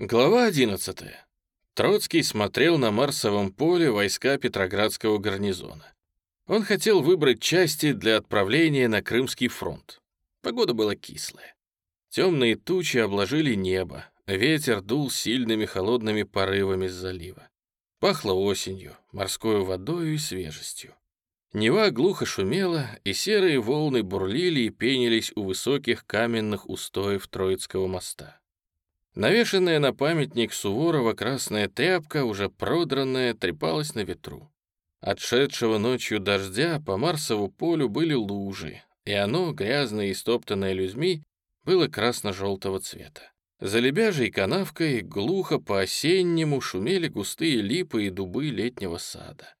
Глава 11. Троцкий смотрел на Марсовом поле войска Петроградского гарнизона. Он хотел выбрать части для отправления на Крымский фронт. Погода была кислая. Темные тучи обложили небо, ветер дул сильными холодными порывами с залива. Пахло осенью, морской водой и свежестью. Нева глухо шумела, и серые волны бурлили и пенились у высоких каменных устоев Троицкого моста. Навешенная на памятник Суворова красная тряпка, уже продранная, трепалась на ветру. Отшедшего ночью дождя по Марсову полю были лужи, и оно, грязное и стоптанное людьми, было красно-желтого цвета. За лебяжей канавкой глухо по-осеннему шумели густые липы и дубы летнего сада.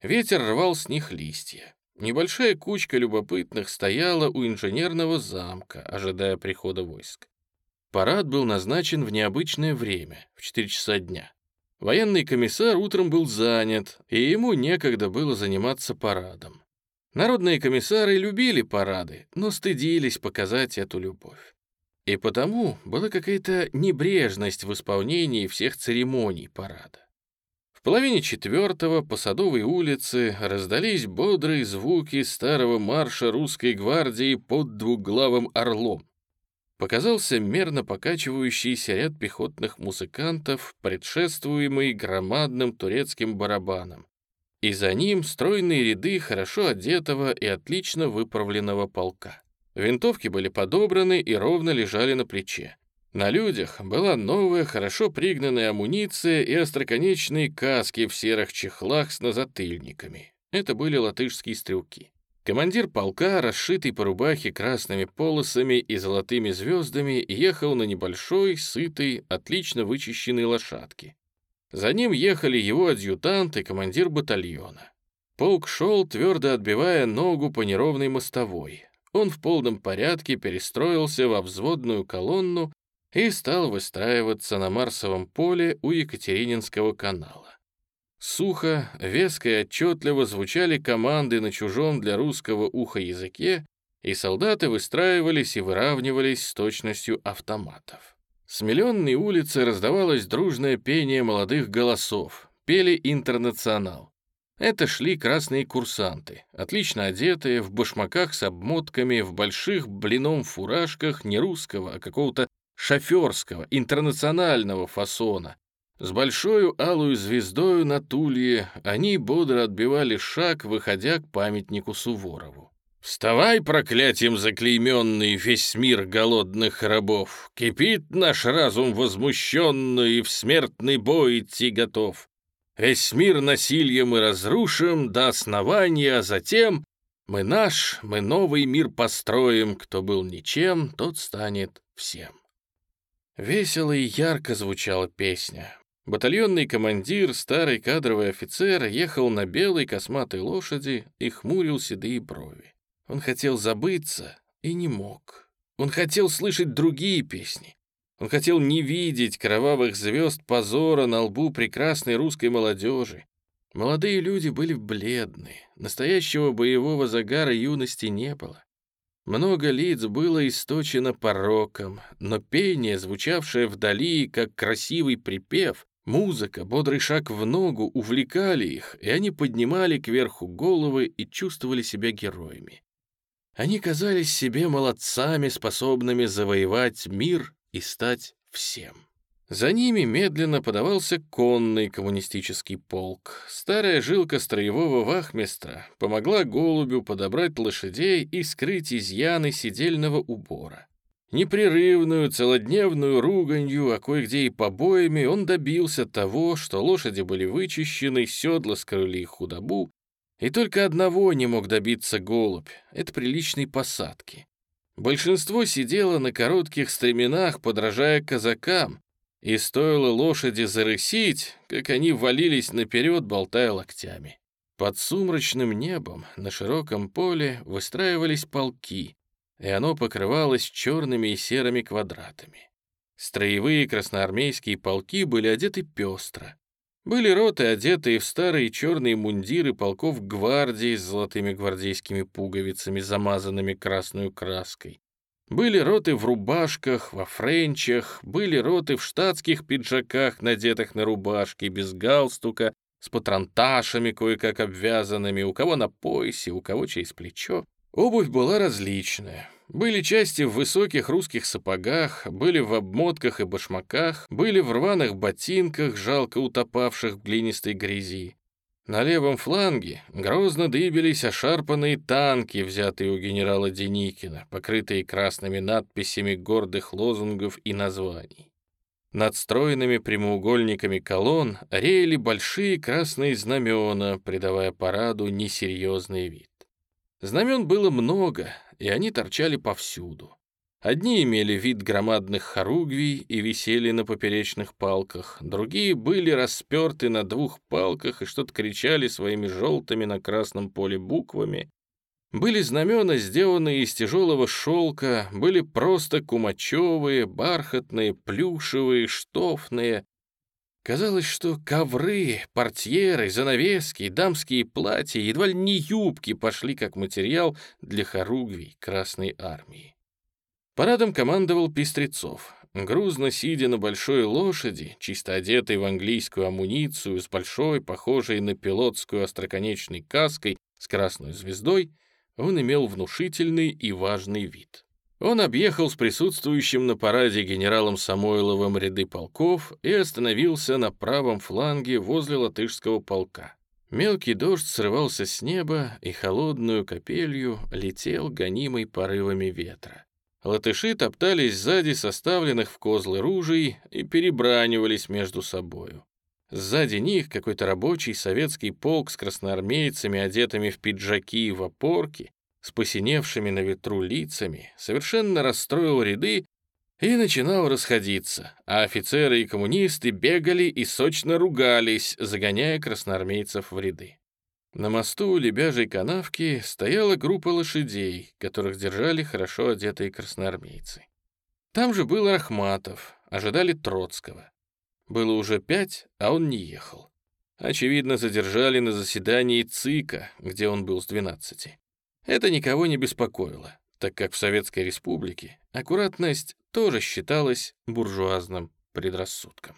Ветер рвал с них листья. Небольшая кучка любопытных стояла у инженерного замка, ожидая прихода войск. Парад был назначен в необычное время, в 4 часа дня. Военный комиссар утром был занят, и ему некогда было заниматься парадом. Народные комиссары любили парады, но стыдились показать эту любовь. И потому была какая-то небрежность в исполнении всех церемоний парада. В половине четвертого по Садовой улице раздались бодрые звуки старого марша русской гвардии под двуглавым орлом показался мерно покачивающийся ряд пехотных музыкантов, предшествуемый громадным турецким барабаном. И за ним стройные ряды хорошо одетого и отлично выправленного полка. Винтовки были подобраны и ровно лежали на плече. На людях была новая, хорошо пригнанная амуниция и остроконечные каски в серых чехлах с назатыльниками. Это были латышские стрелки. Командир полка, расшитый по рубахе красными полосами и золотыми звездами, ехал на небольшой, сытой, отлично вычищенной лошадке. За ним ехали его адъютант и командир батальона. Полк шел, твердо отбивая ногу по неровной мостовой. Он в полном порядке перестроился во взводную колонну и стал выстраиваться на Марсовом поле у Екатерининского канала. Сухо, веско и отчетливо звучали команды на чужом для русского уха языке, и солдаты выстраивались и выравнивались с точностью автоматов. С миллионной улицы раздавалось дружное пение молодых голосов, пели «Интернационал». Это шли красные курсанты, отлично одетые, в башмаках с обмотками, в больших блином фуражках не русского, а какого-то шоферского, интернационального фасона, с большой алую звездою на тулье они бодро отбивали шаг, выходя к памятнику Суворову. «Вставай, проклятием заклейменный, весь мир голодных рабов! Кипит наш разум возмущенный, и в смертный бой идти готов. Весь мир насилием мы разрушим до основания, а затем мы наш, мы новый мир построим, кто был ничем, тот станет всем». Весело и ярко звучала песня. Батальонный командир, старый кадровый офицер, ехал на белой косматой лошади и хмурил седые брови. Он хотел забыться и не мог. Он хотел слышать другие песни. Он хотел не видеть кровавых звезд позора на лбу прекрасной русской молодежи. Молодые люди были бледны, настоящего боевого загара юности не было. Много лиц было источено пороком, но пение, звучавшее вдали, как красивый припев, Музыка, бодрый шаг в ногу увлекали их, и они поднимали кверху головы и чувствовали себя героями. Они казались себе молодцами, способными завоевать мир и стать всем. За ними медленно подавался конный коммунистический полк. Старая жилка строевого вахмистра помогла голубю подобрать лошадей и скрыть изъяны сидельного убора. Непрерывную целодневную руганью, а кое-где и побоями он добился того, что лошади были вычищены, седла скрыли их худобу, и только одного не мог добиться голубь — это приличной посадки. Большинство сидело на коротких стременах, подражая казакам, и стоило лошади зарысить, как они валились наперед, болтая локтями. Под сумрачным небом на широком поле выстраивались полки, и оно покрывалось черными и серыми квадратами. Строевые красноармейские полки были одеты пестро. Были роты, одетые в старые черные мундиры полков гвардии с золотыми гвардейскими пуговицами, замазанными красной краской. Были роты в рубашках, во френчах, были роты в штатских пиджаках, надетых на рубашки, без галстука, с патронташами кое-как обвязанными, у кого на поясе, у кого через плечо. Обувь была различная. Были части в высоких русских сапогах, были в обмотках и башмаках, были в рваных ботинках, жалко утопавших в глинистой грязи. На левом фланге грозно дыбились ошарпанные танки, взятые у генерала Деникина, покрытые красными надписями гордых лозунгов и названий. Над стройными прямоугольниками колонн реяли большие красные знамена, придавая параду несерьезный вид. Знамен было много, и они торчали повсюду. Одни имели вид громадных хоругвий и висели на поперечных палках, другие были расперты на двух палках и что-то кричали своими желтыми на красном поле буквами. Были знамена, сделанные из тяжелого шелка, были просто кумачевые, бархатные, плюшевые, штофные. Казалось, что ковры, портьеры, занавески, дамские платья, едва ли не юбки пошли как материал для хоругвий Красной Армии. Парадом командовал Пестрецов. Грузно сидя на большой лошади, чисто одетой в английскую амуницию, с большой, похожей на пилотскую остроконечной каской с красной звездой, он имел внушительный и важный вид. Он объехал с присутствующим на параде генералом Самойловым ряды полков и остановился на правом фланге возле латышского полка. Мелкий дождь срывался с неба и холодную капелью летел гонимый порывами ветра. Латыши топтались сзади составленных в козлы ружей и перебранивались между собою. Сзади них какой-то рабочий советский полк с красноармейцами, одетыми в пиджаки и в опорки, с посиневшими на ветру лицами, совершенно расстроил ряды и начинал расходиться, а офицеры и коммунисты бегали и сочно ругались, загоняя красноармейцев в ряды. На мосту у лебяжей канавки стояла группа лошадей, которых держали хорошо одетые красноармейцы. Там же был Рахматов, ожидали Троцкого. Было уже пять, а он не ехал. Очевидно, задержали на заседании ЦИКа, где он был с 12. Это никого не беспокоило, так как в Советской Республике аккуратность тоже считалась буржуазным предрассудком.